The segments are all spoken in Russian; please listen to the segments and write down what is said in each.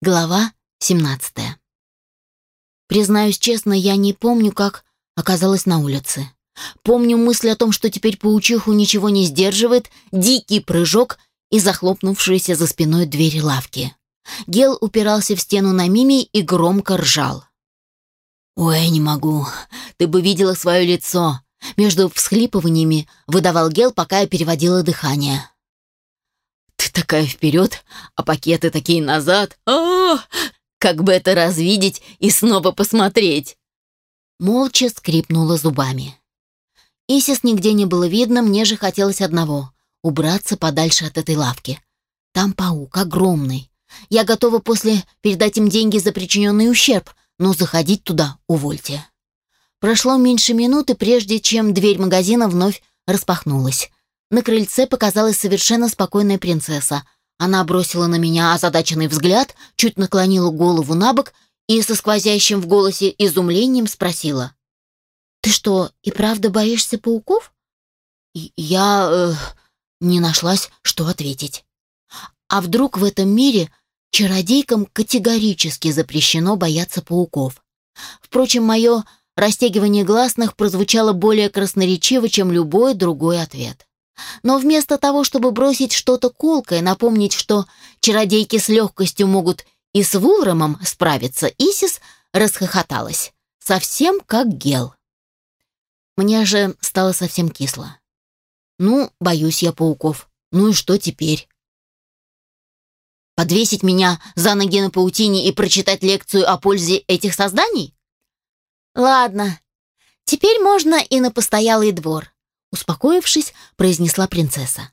Глава 17. Признаюсь честно, я не помню, как оказалась на улице. Помню мысль о том, что теперь паучиху ничего не сдерживает, дикий прыжок и захлопнувшиеся за спиной двери лавки. Гел упирался в стену на Мими и громко ржал. «Ой, не могу. Ты бы видела свое лицо!» Между всхлипываниями выдавал Гел, пока я переводила дыхание. Ты такая вперед, а пакеты такие назад. А! Как бы это развидеть и снова посмотреть!» Молча скрипнула зубами. Исис нигде не было видно, мне же хотелось одного — убраться подальше от этой лавки. Там паук огромный. Я готова после передать им деньги за причиненный ущерб, но заходить туда увольте. Прошло меньше минуты, прежде чем дверь магазина вновь распахнулась. На крыльце показалась совершенно спокойная принцесса. Она бросила на меня озадаченный взгляд, чуть наклонила голову на бок и со сквозящим в голосе изумлением спросила. «Ты что, и правда боишься пауков?» Я э, не нашлась, что ответить. А вдруг в этом мире чародейкам категорически запрещено бояться пауков? Впрочем, мое растягивание гласных прозвучало более красноречиво, чем любой другой ответ. Но вместо того, чтобы бросить что-то колкое, напомнить, что чародейки с легкостью могут и с Вулрамом справиться, Исис расхохоталась. Совсем как гел. Мне же стало совсем кисло. Ну, боюсь я пауков. Ну и что теперь? Подвесить меня за ноги на паутине и прочитать лекцию о пользе этих созданий? Ладно, теперь можно и на постоялый двор. Успокоившись, произнесла принцесса.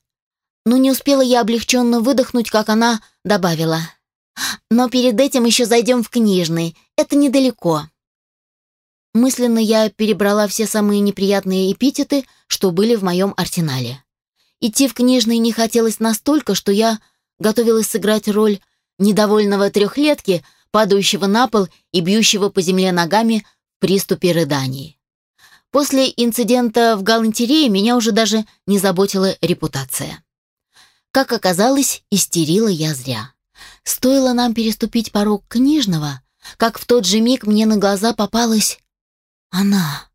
Но не успела я облегченно выдохнуть, как она добавила. «Но перед этим еще зайдем в книжный. Это недалеко». Мысленно я перебрала все самые неприятные эпитеты, что были в моем арсенале. Идти в книжный не хотелось настолько, что я готовилась сыграть роль недовольного трехлетки, падающего на пол и бьющего по земле ногами в приступе рыданий. После инцидента в галантерее меня уже даже не заботила репутация. Как оказалось, истерила я зря. Стоило нам переступить порог книжного, как в тот же миг мне на глаза попалась она.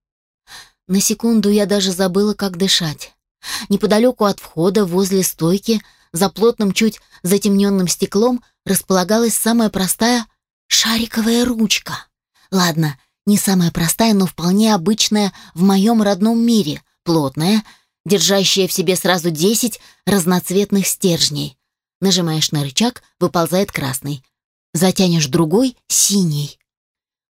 На секунду я даже забыла, как дышать. Неподалеку от входа, возле стойки, за плотным, чуть затемненным стеклом располагалась самая простая шариковая ручка. Ладно, не самая простая, но вполне обычная в моем родном мире, плотная, держащая в себе сразу 10 разноцветных стержней. Нажимаешь на рычаг, выползает красный. Затянешь другой — синий.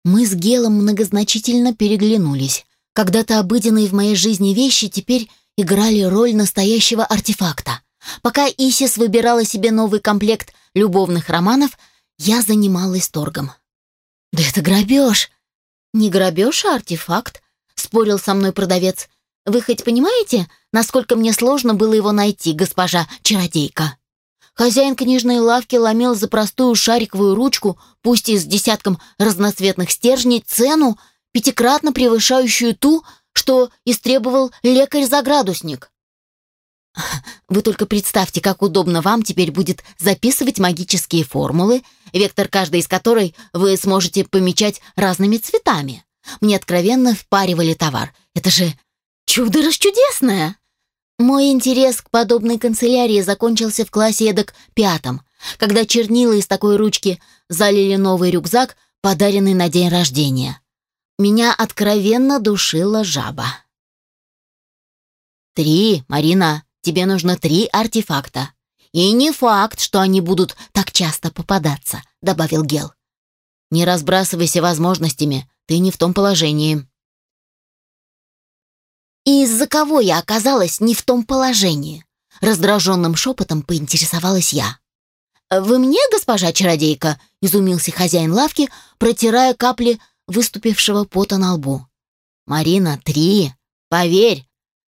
Мы с Гелом многозначительно переглянулись. Когда-то обыденные в моей жизни вещи теперь играли роль настоящего артефакта. Пока Исис выбирала себе новый комплект любовных романов, я занималась торгом. «Да это грабеж!» «Не грабеж, а артефакт», — спорил со мной продавец. «Вы хоть понимаете, насколько мне сложно было его найти, госпожа чародейка?» Хозяин книжной лавки ломил за простую шариковую ручку, пусть и с десятком разноцветных стержней, цену, пятикратно превышающую ту, что истребовал лекарь-заградусник. Вы только представьте, как удобно вам теперь будет записывать магические формулы, вектор каждой из которой вы сможете помечать разными цветами. Мне откровенно впаривали товар. Это же чудо расчудесное! Мой интерес к подобной канцелярии закончился в классе эдак пятом, когда чернила из такой ручки залили новый рюкзак, подаренный на день рождения. Меня откровенно душила жаба. «Три, Марина!» тебе нужно три артефакта. И не факт, что они будут так часто попадаться», — добавил Гел. «Не разбрасывайся возможностями, ты не в том положении». Из-за кого я оказалась не в том положении?» — раздраженным шепотом поинтересовалась я. «Вы мне, госпожа чародейка?» — изумился хозяин лавки, протирая капли выступившего пота на лбу. «Марина, три! Поверь,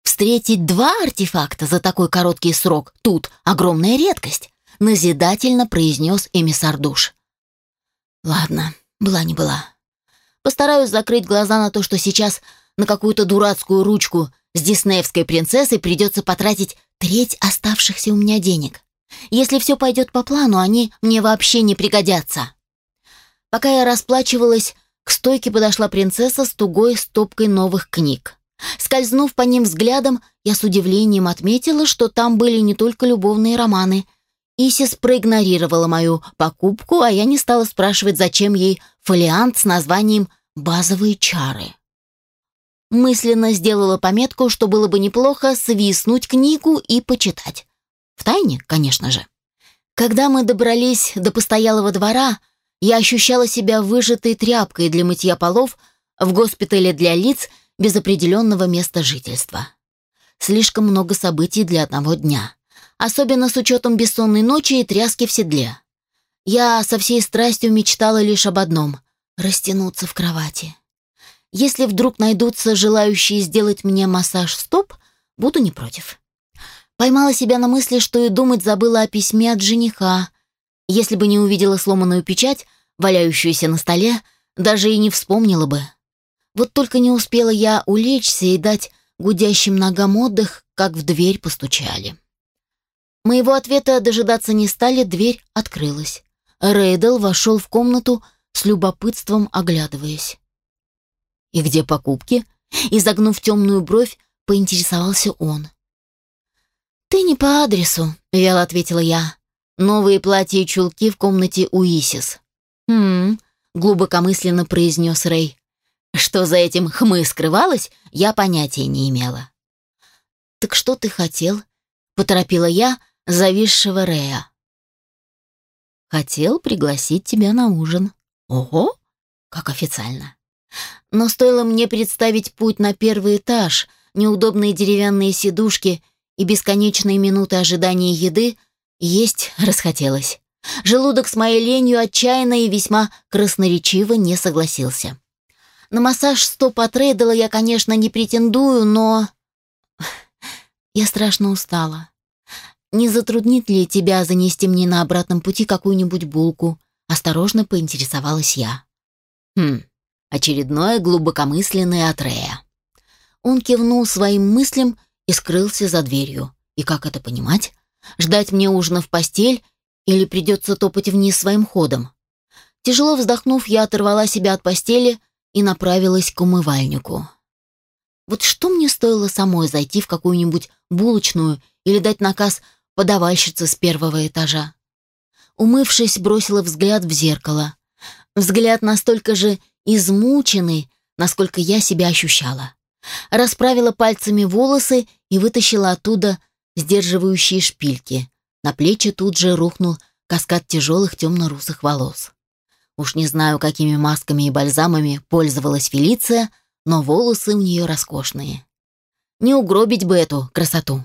Встретить два артефакта за такой короткий срок тут огромная редкость, назидательно произнес эмиссар душ. Ладно, была не была. Постараюсь закрыть глаза на то, что сейчас на какую-то дурацкую ручку с диснеевской принцессой придется потратить треть оставшихся у меня денег. Если все пойдет по плану, они мне вообще не пригодятся. Пока я расплачивалась, к стойке подошла принцесса с тугой стопкой новых книг. Скользнув по ним взглядом, я с удивлением отметила, что там были не только любовные романы. Исис проигнорировала мою покупку, а я не стала спрашивать, зачем ей фолиант с названием «Базовые чары». Мысленно сделала пометку, что было бы неплохо свистнуть книгу и почитать. В тайне, конечно же. Когда мы добрались до постоялого двора, я ощущала себя выжатой тряпкой для мытья полов в госпитале для лиц – без определенного места жительства. Слишком много событий для одного дня, особенно с учетом бессонной ночи и тряски в седле. Я со всей страстью мечтала лишь об одном — растянуться в кровати. Если вдруг найдутся желающие сделать мне массаж стоп, буду не против. Поймала себя на мысли, что и думать забыла о письме от жениха. Если бы не увидела сломанную печать, валяющуюся на столе, даже и не вспомнила бы. Вот только не успела я улечься и дать гудящим ногам отдых, как в дверь постучали. Моего ответа дожидаться не стали, дверь открылась. Рейдл вошел в комнату с любопытством оглядываясь. «И где покупки?» Изогнув темную бровь, поинтересовался он. «Ты не по адресу», — вяло ответила я. «Новые платья и чулки в комнате у Исис». «Хм», — глубокомысленно произнес Рей. Что за этим хмы скрывалось, я понятия не имела. «Так что ты хотел?» — поторопила я зависшего Рея. «Хотел пригласить тебя на ужин». «Ого! Как официально!» Но стоило мне представить путь на первый этаж, неудобные деревянные сидушки и бесконечные минуты ожидания еды, есть расхотелось. Желудок с моей ленью отчаянно и весьма красноречиво не согласился. На массаж стоп от Рейдела я, конечно, не претендую, но... Я страшно устала. Не затруднит ли тебя занести мне на обратном пути какую-нибудь булку? Осторожно поинтересовалась я. Хм, очередное глубокомысленное от Рея. Он кивнул своим мыслям и скрылся за дверью. И как это понимать? Ждать мне ужина в постель или придется топать вниз своим ходом? Тяжело вздохнув, я оторвала себя от постели, и направилась к умывальнику. Вот что мне стоило самой зайти в какую-нибудь булочную или дать наказ подавальщице с первого этажа? Умывшись, бросила взгляд в зеркало. Взгляд настолько же измученный, насколько я себя ощущала. Расправила пальцами волосы и вытащила оттуда сдерживающие шпильки. На плечи тут же рухнул каскад тяжелых темно-русых волос. Уж не знаю, какими масками и бальзамами пользовалась Фелиция, но волосы у нее роскошные. Не угробить бы эту красоту.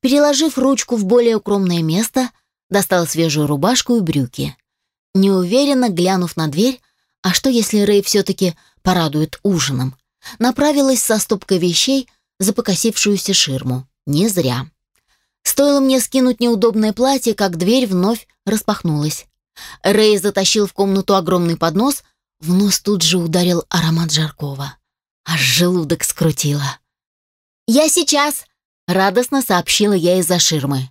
Переложив ручку в более укромное место, достал свежую рубашку и брюки. Неуверенно глянув на дверь, а что если Рэй все-таки порадует ужином, направилась со стопкой вещей за покосившуюся ширму. Не зря. Стоило мне скинуть неудобное платье, как дверь вновь распахнулась. Рэй затащил в комнату огромный поднос, в нос тут же ударил аромат жаркова. Аж желудок скрутило. «Я сейчас!» — радостно сообщила я из-за ширмы.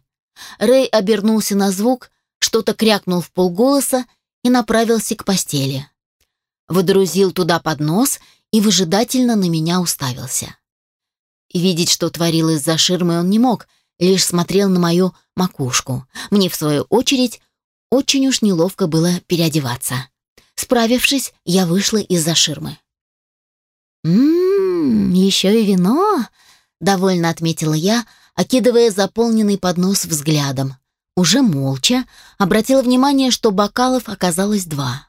Рэй обернулся на звук, что-то крякнул в полголоса и направился к постели. Водрузил туда поднос и выжидательно на меня уставился. Видеть, что творилось за ширмой, он не мог, лишь смотрел на мою макушку. Мне, в свою очередь, очень уж неловко было переодеваться. Справившись, я вышла из-за ширмы. «Ммм, еще и вино!» — довольно отметила я, окидывая заполненный поднос взглядом. Уже молча обратила внимание, что бокалов оказалось два.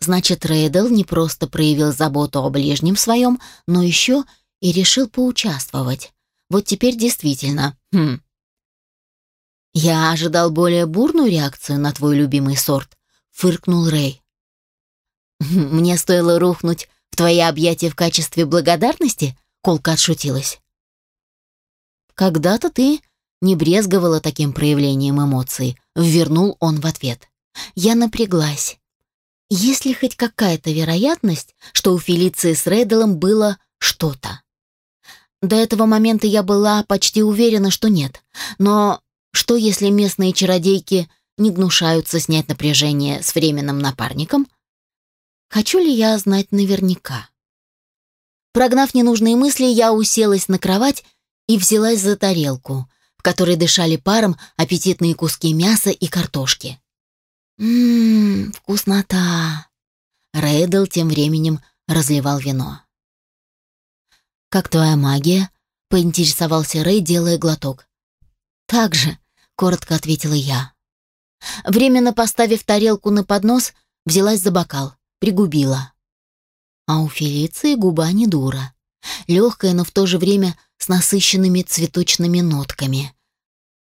Значит, Рейдел не просто проявил заботу о ближнем своем, но еще и решил поучаствовать. Вот теперь действительно, хм, «Я ожидал более бурную реакцию на твой любимый сорт», — фыркнул Рэй. «Хм, «Мне стоило рухнуть в твои объятия в качестве благодарности?» — колка отшутилась. «Когда-то ты не брезговала таким проявлением эмоций», — ввернул он в ответ. «Я напряглась. Есть ли хоть какая-то вероятность, что у Фелиции с Рейделом было что-то?» До этого момента я была почти уверена, что нет, но что, если местные чародейки не гнушаются снять напряжение с временным напарником? Хочу ли я знать наверняка? Прогнав ненужные мысли, я уселась на кровать и взялась за тарелку, в которой дышали паром аппетитные куски мяса и картошки. «Ммм, вкуснота!» Рейдл тем временем разливал вино. «Как твоя магия?» — поинтересовался Рэй, делая глоток. «Так же», коротко ответила я. Временно поставив тарелку на поднос, взялась за бокал, пригубила. А у Фелиции губа не дура. Легкая, но в то же время с насыщенными цветочными нотками.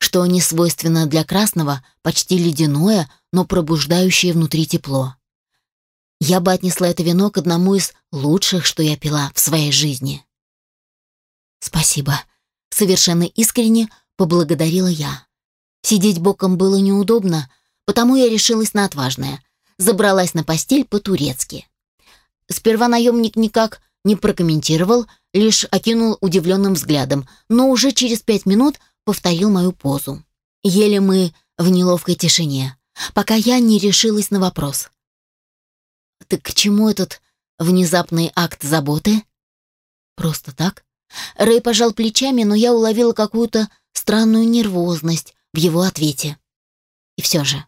Что не свойственно для красного, почти ледяное, но пробуждающее внутри тепло. Я бы отнесла это вино к одному из лучших, что я пила в своей жизни. «Спасибо», — совершенно искренне поблагодарила я. Сидеть боком было неудобно, потому я решилась на отважное. Забралась на постель по-турецки. Сперва наемник никак не прокомментировал, лишь окинул удивленным взглядом, но уже через пять минут повторил мою позу. Ели мы в неловкой тишине, пока я не решилась на вопрос. «Так к чему этот внезапный акт заботы?» «Просто так?» Рэй пожал плечами, но я уловила какую-то странную нервозность, в его ответе. И все же.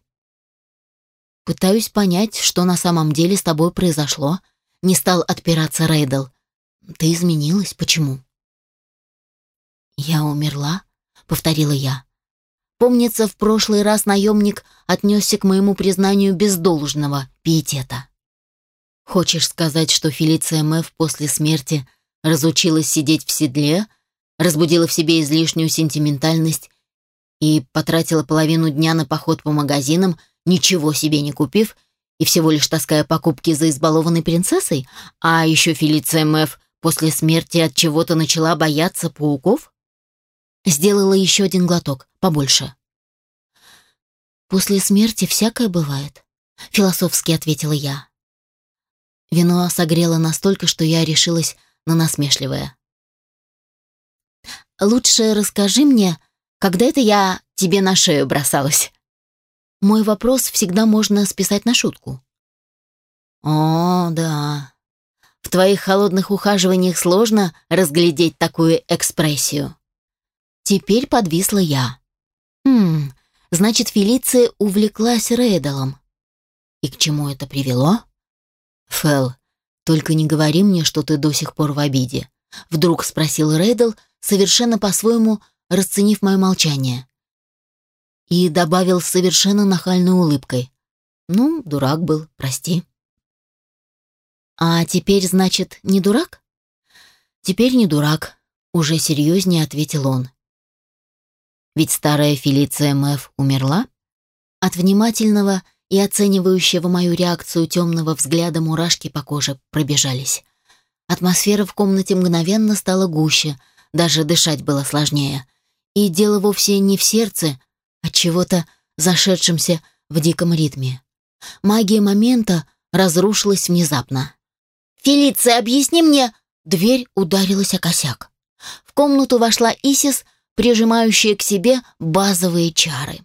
«Пытаюсь понять, что на самом деле с тобой произошло», — не стал отпираться Рейдл. «Ты изменилась. Почему?» «Я умерла», — повторила я. Помнится, в прошлый раз наемник отнесся к моему признанию без должного пиетета. «Хочешь сказать, что Фелиция Мэв после смерти разучилась сидеть в седле, разбудила в себе излишнюю сентиментальность и потратила половину дня на поход по магазинам, ничего себе не купив, и всего лишь таская покупки за избалованной принцессой, а еще Фелиция Мэв после смерти от чего-то начала бояться пауков? Сделала еще один глоток, побольше. «После смерти всякое бывает», — философски ответила я. Вино согрело настолько, что я решилась на насмешливое. «Лучше расскажи мне, когда это я тебе на шею бросалась?» Мой вопрос всегда можно списать на шутку. «О, да. В твоих холодных ухаживаниях сложно разглядеть такую экспрессию». Теперь подвисла я. «Хм, значит, Фелиция увлеклась Рейдалом. И к чему это привело?» «Фэл, только не говори мне, что ты до сих пор в обиде», — вдруг спросил Рейдал, совершенно по-своему расценив мое молчание. И добавил совершенно нахальной улыбкой. «Ну, дурак был, прости». «А теперь, значит, не дурак?» «Теперь не дурак», — уже серьезнее ответил он. «Ведь старая Фелиция Мэв умерла?» От внимательного и оценивающего мою реакцию темного взгляда мурашки по коже пробежались. Атмосфера в комнате мгновенно стала гуще, даже дышать было сложнее. И дело вовсе не в сердце, а чего-то зашедшемся в диком ритме. Магия момента разрушилась внезапно. «Фелиция, объясни мне!» Дверь ударилась о косяк. В комнату вошла Исис, прижимающая к себе базовые чары.